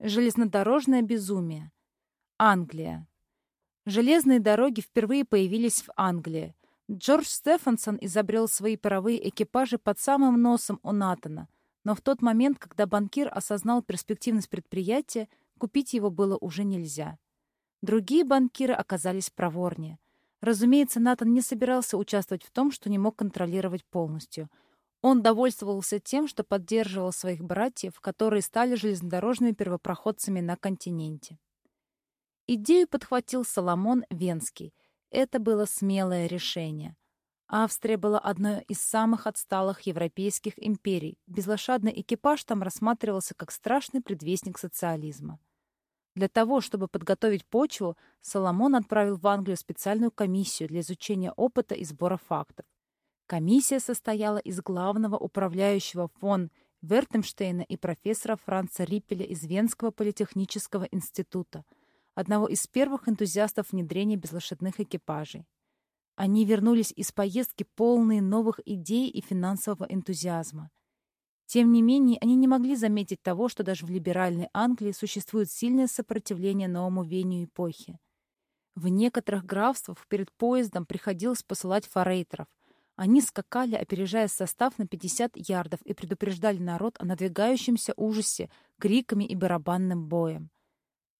Железнодорожное безумие. Англия. Железные дороги впервые появились в Англии. Джордж Стефансон изобрел свои паровые экипажи под самым носом у Натана, но в тот момент, когда банкир осознал перспективность предприятия, купить его было уже нельзя. Другие банкиры оказались проворнее. Разумеется, Натан не собирался участвовать в том, что не мог контролировать полностью — он довольствовался тем, что поддерживал своих братьев, которые стали железнодорожными первопроходцами на континенте. Идею подхватил Соломон Венский. Это было смелое решение. Австрия была одной из самых отсталых европейских империй. Безлошадный экипаж там рассматривался как страшный предвестник социализма. Для того, чтобы подготовить почву, Соломон отправил в Англию специальную комиссию для изучения опыта и сбора фактов. Комиссия состояла из главного управляющего фон Вертемштейна и профессора Франца Риппеля из Венского политехнического института, одного из первых энтузиастов внедрения безлошадных экипажей. Они вернулись из поездки полные новых идей и финансового энтузиазма. Тем не менее, они не могли заметить того, что даже в либеральной Англии существует сильное сопротивление новому вению эпохи. В некоторых графствах перед поездом приходилось посылать форейтеров, они скакали, опережая состав на 50 ярдов, и предупреждали народ о надвигающемся ужасе криками и барабанным боем.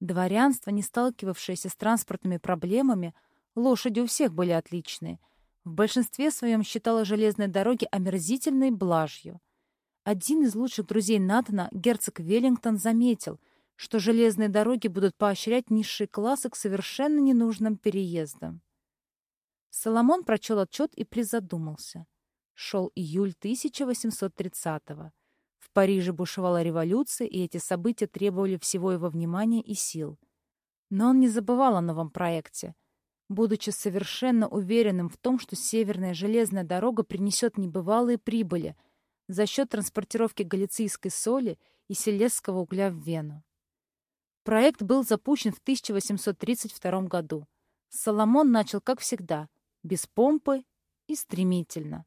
Дворянство, не сталкивавшееся с транспортными проблемами, лошади у всех были отличные. В большинстве своем считало железные дороги омерзительной блажью. Один из лучших друзей Натана, герцог Веллингтон, заметил, что железные дороги будут поощрять низшие классы к совершенно ненужным переездам. Соломон прочел отчет и призадумался. Шел июль 1830-го. В Париже бушевала революция, и эти события требовали всего его внимания и сил. Но он не забывал о новом проекте. Будучи совершенно уверенным в том, что Северная железная дорога принесет небывалые прибыли за счет транспортировки галицийской соли и селезского угля в Вену. Проект был запущен в 1832 году. Соломон начал, как всегда, без помпы и стремительно.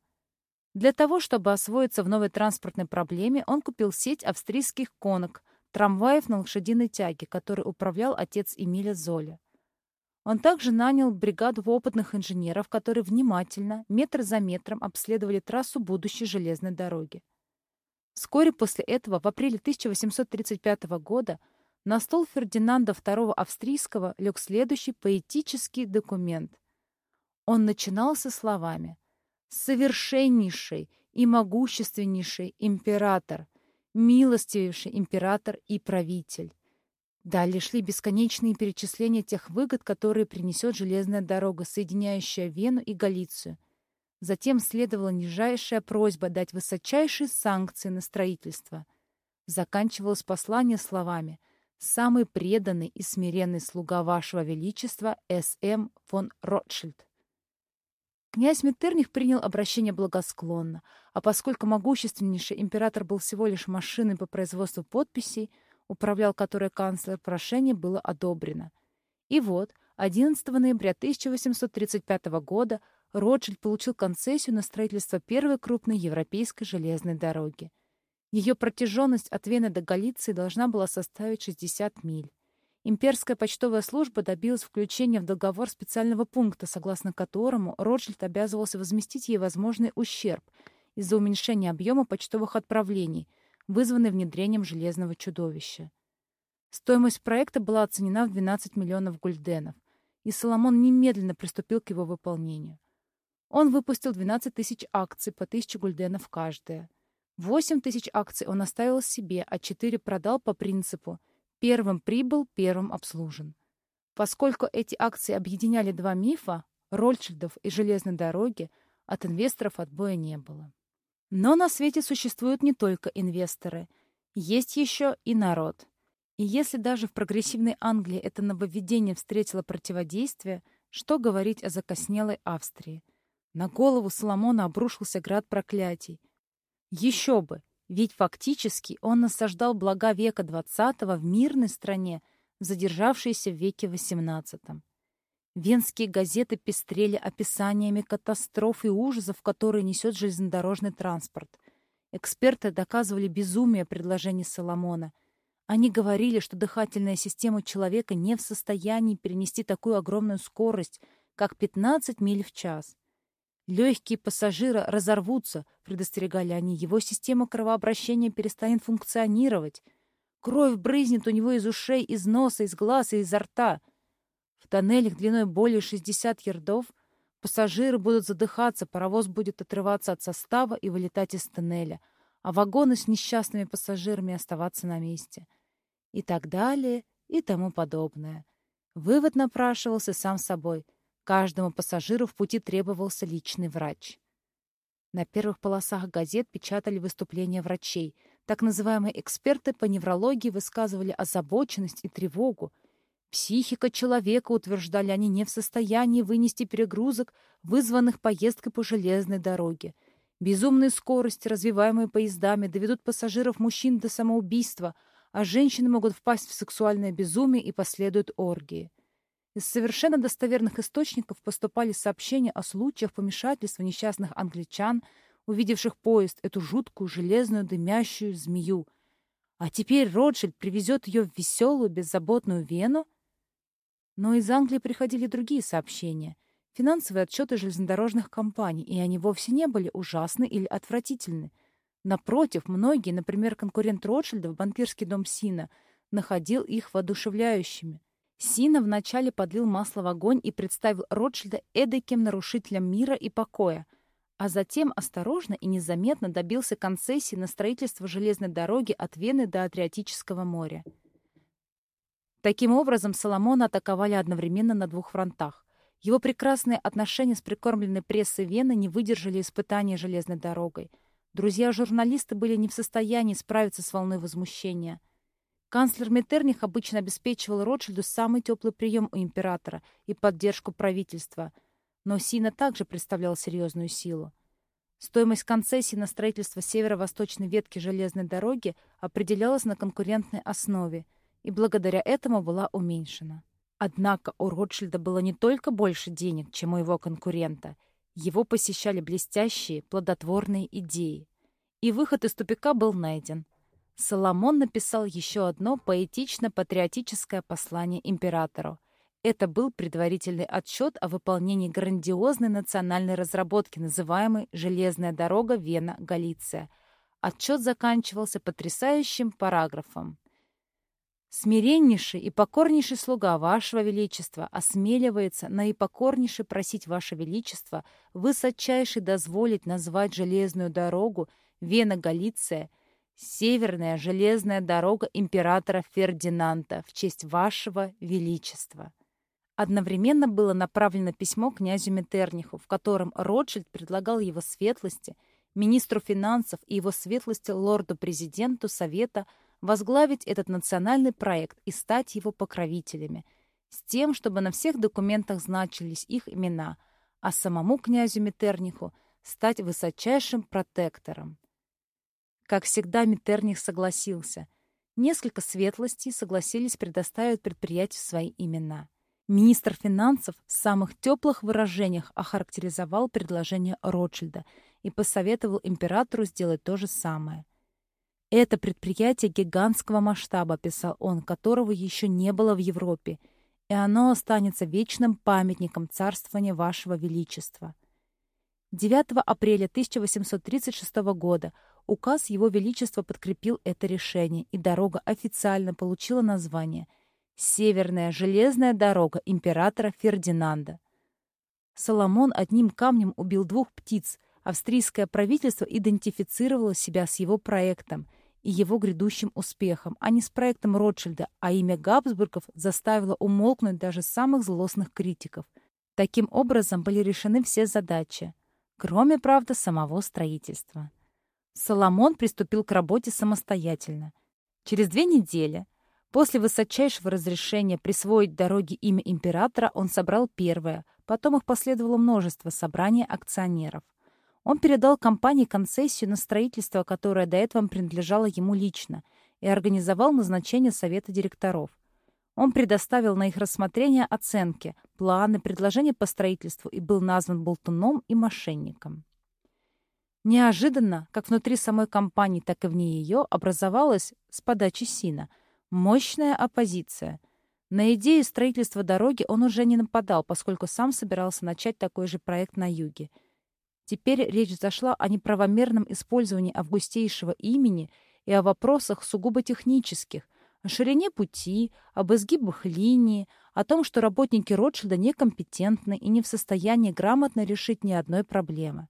Для того, чтобы освоиться в новой транспортной проблеме, он купил сеть австрийских конок, трамваев на лошадиной тяге, который управлял отец Эмиля Золя. Он также нанял бригаду опытных инженеров, которые внимательно, метр за метром, обследовали трассу будущей железной дороги. Вскоре после этого, в апреле 1835 года, на стол Фердинанда II Австрийского лег следующий поэтический документ. Он начинался словами «Совершеннейший и могущественнейший император, милостивейший император и правитель». Далее шли бесконечные перечисления тех выгод, которые принесет железная дорога, соединяющая Вену и Галицию. Затем следовала нижайшая просьба дать высочайшие санкции на строительство. Заканчивалось послание словами «Самый преданный и смиренный слуга вашего величества С.М. фон Ротшильд». Князь Меттерних принял обращение благосклонно, а поскольку могущественнейший император был всего лишь машиной по производству подписей, управлял которой канцлер, прошение было одобрено. И вот, 11 ноября 1835 года Ротшильд получил концессию на строительство первой крупной европейской железной дороги. Ее протяженность от Вены до Галиции должна была составить 60 миль. Имперская почтовая служба добилась включения в договор специального пункта, согласно которому Ротшильд обязывался возместить ей возможный ущерб из-за уменьшения объема почтовых отправлений, вызванный внедрением железного чудовища. Стоимость проекта была оценена в 12 миллионов гульденов, и Соломон немедленно приступил к его выполнению. Он выпустил 12 тысяч акций по 1000 гульденов каждая. 8 тысяч акций он оставил себе, а 4 продал по принципу – Первым прибыл, первым обслужен. Поскольку эти акции объединяли два мифа, Ротшильдов и железной дороги, от инвесторов отбоя не было. Но на свете существуют не только инвесторы, есть еще и народ. И если даже в прогрессивной Англии это нововведение встретило противодействие, что говорить о закоснелой Австрии? На голову Соломона обрушился град проклятий. Еще бы! Ведь фактически он насаждал блага века XX в мирной стране, задержавшейся в веке XVIII. Венские газеты пестрели описаниями катастроф и ужасов, которые несет железнодорожный транспорт. Эксперты доказывали безумие предложений Соломона. Они говорили, что дыхательная система человека не в состоянии перенести такую огромную скорость, как 15 миль в час. Легкие пассажира разорвутся, предостерегали они, его система кровообращения перестанет функционировать. Кровь брызнет у него из ушей, из носа, из глаз и изо рта. В тоннелях длиной более 60 ярдов пассажиры будут задыхаться, паровоз будет отрываться от состава и вылетать из тоннеля, а вагоны с несчастными пассажирами оставаться на месте. И так далее, и тому подобное. Вывод напрашивался сам собой — Каждому пассажиру в пути требовался личный врач. На первых полосах газет печатали выступления врачей. Так называемые эксперты по неврологии высказывали озабоченность и тревогу. Психика человека, утверждали они, не в состоянии вынести перегрузок, вызванных поездкой по железной дороге. Безумные скорости, развиваемые поездами, доведут пассажиров-мужчин до самоубийства, а женщины могут впасть в сексуальное безумие и последуют оргии. Из совершенно достоверных источников поступали сообщения о случаях помешательства несчастных англичан, увидевших поезд, эту жуткую железную дымящую змею. А теперь Ротшильд привезет ее в веселую, беззаботную Вену? Но из Англии приходили другие сообщения. Финансовые отчеты железнодорожных компаний, и они вовсе не были ужасны или отвратительны. Напротив, многие, например, конкурент Ротшильда в банкирский дом Сина, находил их воодушевляющими. Сина вначале подлил масло в огонь и представил Ротшильда эдаким нарушителем мира и покоя, а затем осторожно и незаметно добился концессии на строительство железной дороги от Вены до Адриатического моря. Таким образом, Соломона атаковали одновременно на двух фронтах. Его прекрасные отношения с прикормленной прессой Вены не выдержали испытания железной дорогой. Друзья-журналисты были не в состоянии справиться с волной возмущения – Канцлер Меттерних обычно обеспечивал Ротшильду самый теплый прием у императора и поддержку правительства, но Сина также представлял серьезную силу. Стоимость концессии на строительство северо-восточной ветки железной дороги определялась на конкурентной основе и благодаря этому была уменьшена. Однако у Ротшильда было не только больше денег, чем у его конкурента. Его посещали блестящие, плодотворные идеи. И выход из тупика был найден. Соломон написал еще одно поэтично-патриотическое послание императору. Это был предварительный отчет о выполнении грандиозной национальной разработки, называемой «Железная дорога Вена-Галиция». Отчет заканчивался потрясающим параграфом. «Смиреннейший и покорнейший слуга Вашего Величества осмеливается наипокорнейше просить Ваше Величество высочайше дозволить назвать железную дорогу Вена-Галиция – Северная железная дорога императора Фердинанда в честь вашего величества. Одновременно было направлено письмо князю Метерниху, в котором Ротшильд предлагал его светлости, министру финансов и его светлости лорду-президенту Совета возглавить этот национальный проект и стать его покровителями, с тем, чтобы на всех документах значились их имена, а самому князю Метерниху стать высочайшим протектором. Как всегда, Митерних согласился. Несколько светлостей согласились предоставить предприятию свои имена. Министр финансов в самых теплых выражениях охарактеризовал предложение Ротшильда и посоветовал императору сделать то же самое. «Это предприятие гигантского масштаба», — писал он, которого еще не было в Европе, и оно останется вечным памятником царствования Вашего Величества. 9 апреля 1836 года указ Его Величества подкрепил это решение, и дорога официально получила название «Северная железная дорога императора Фердинанда». Соломон одним камнем убил двух птиц. Австрийское правительство идентифицировало себя с его проектом и его грядущим успехом, а не с проектом Ротшильда, а имя Габсбургов заставило умолкнуть даже самых злостных критиков. Таким образом были решены все задачи кроме, правда, самого строительства. Соломон приступил к работе самостоятельно. Через две недели, после высочайшего разрешения присвоить дороге имя императора, он собрал первое, потом их последовало множество собраний акционеров. Он передал компании концессию на строительство, которое до этого принадлежало ему лично, и организовал назначение совета директоров. Он предоставил на их рассмотрение оценки, планы, предложения по строительству и был назван болтуном и мошенником. Неожиданно, как внутри самой компании, так и вне ее, образовалась с подачи Сина Мощная оппозиция. На идею строительства дороги он уже не нападал, поскольку сам собирался начать такой же проект на юге. Теперь речь зашла о неправомерном использовании августейшего имени и о вопросах сугубо технических, о ширине пути, об изгибах линии, о том, что работники Ротшильда некомпетентны и не в состоянии грамотно решить ни одной проблемы.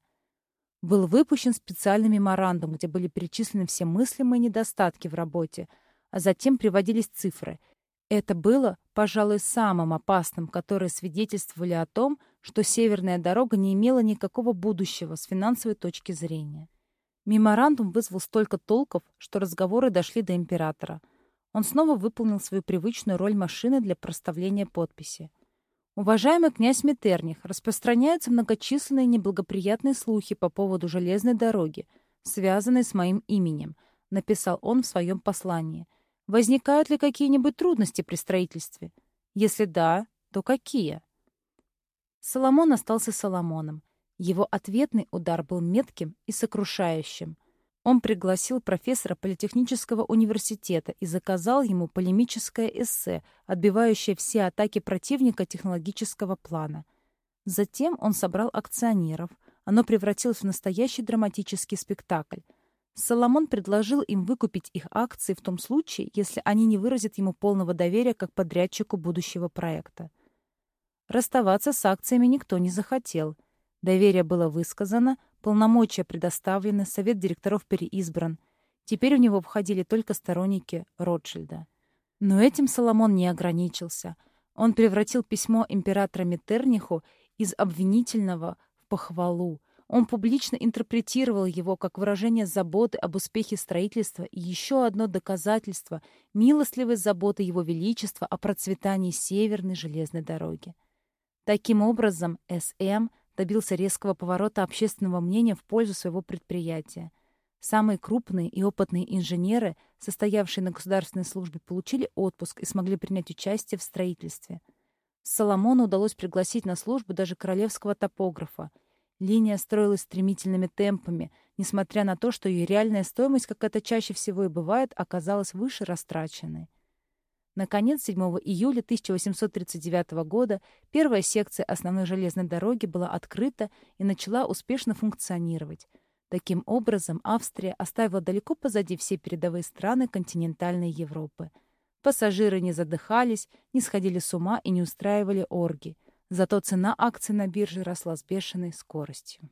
Был выпущен специальный меморандум, где были перечислены все мыслимые недостатки в работе, а затем приводились цифры. Это было, пожалуй, самым опасным, которые свидетельствовали о том, что Северная дорога не имела никакого будущего с финансовой точки зрения. Меморандум вызвал столько толков, что разговоры дошли до императора. Он снова выполнил свою привычную роль машины для проставления подписи. Уважаемый князь Метерних, распространяются многочисленные неблагоприятные слухи по поводу железной дороги, связанной с моим именем, написал он в своем послании. Возникают ли какие-нибудь трудности при строительстве? Если да, то какие? Соломон остался Соломоном. Его ответный удар был метким и сокрушающим. Он пригласил профессора Политехнического университета и заказал ему полемическое эссе, отбивающее все атаки противника технологического плана. Затем он собрал акционеров. Оно превратилось в настоящий драматический спектакль. Соломон предложил им выкупить их акции в том случае, если они не выразят ему полного доверия как подрядчику будущего проекта. Расставаться с акциями никто не захотел. Доверие было высказано, Полномочия предоставлены, совет директоров переизбран. Теперь у него входили только сторонники Ротшильда. Но этим Соломон не ограничился. Он превратил письмо императора Метерниху из обвинительного в похвалу. Он публично интерпретировал его как выражение заботы об успехе строительства и еще одно доказательство милостливой заботы Его Величества о процветании Северной железной дороги. Таким образом, СМ – добился резкого поворота общественного мнения в пользу своего предприятия. Самые крупные и опытные инженеры, состоявшие на государственной службе, получили отпуск и смогли принять участие в строительстве. Соломону удалось пригласить на службу даже королевского топографа. Линия строилась стремительными темпами, несмотря на то, что ее реальная стоимость, как это чаще всего и бывает, оказалась выше растраченной. Наконец, 7 июля 1839 года первая секция основной железной дороги была открыта и начала успешно функционировать. Таким образом, Австрия оставила далеко позади все передовые страны континентальной Европы. Пассажиры не задыхались, не сходили с ума и не устраивали орги. Зато цена акций на бирже росла с бешеной скоростью.